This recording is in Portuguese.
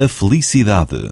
a felicidade.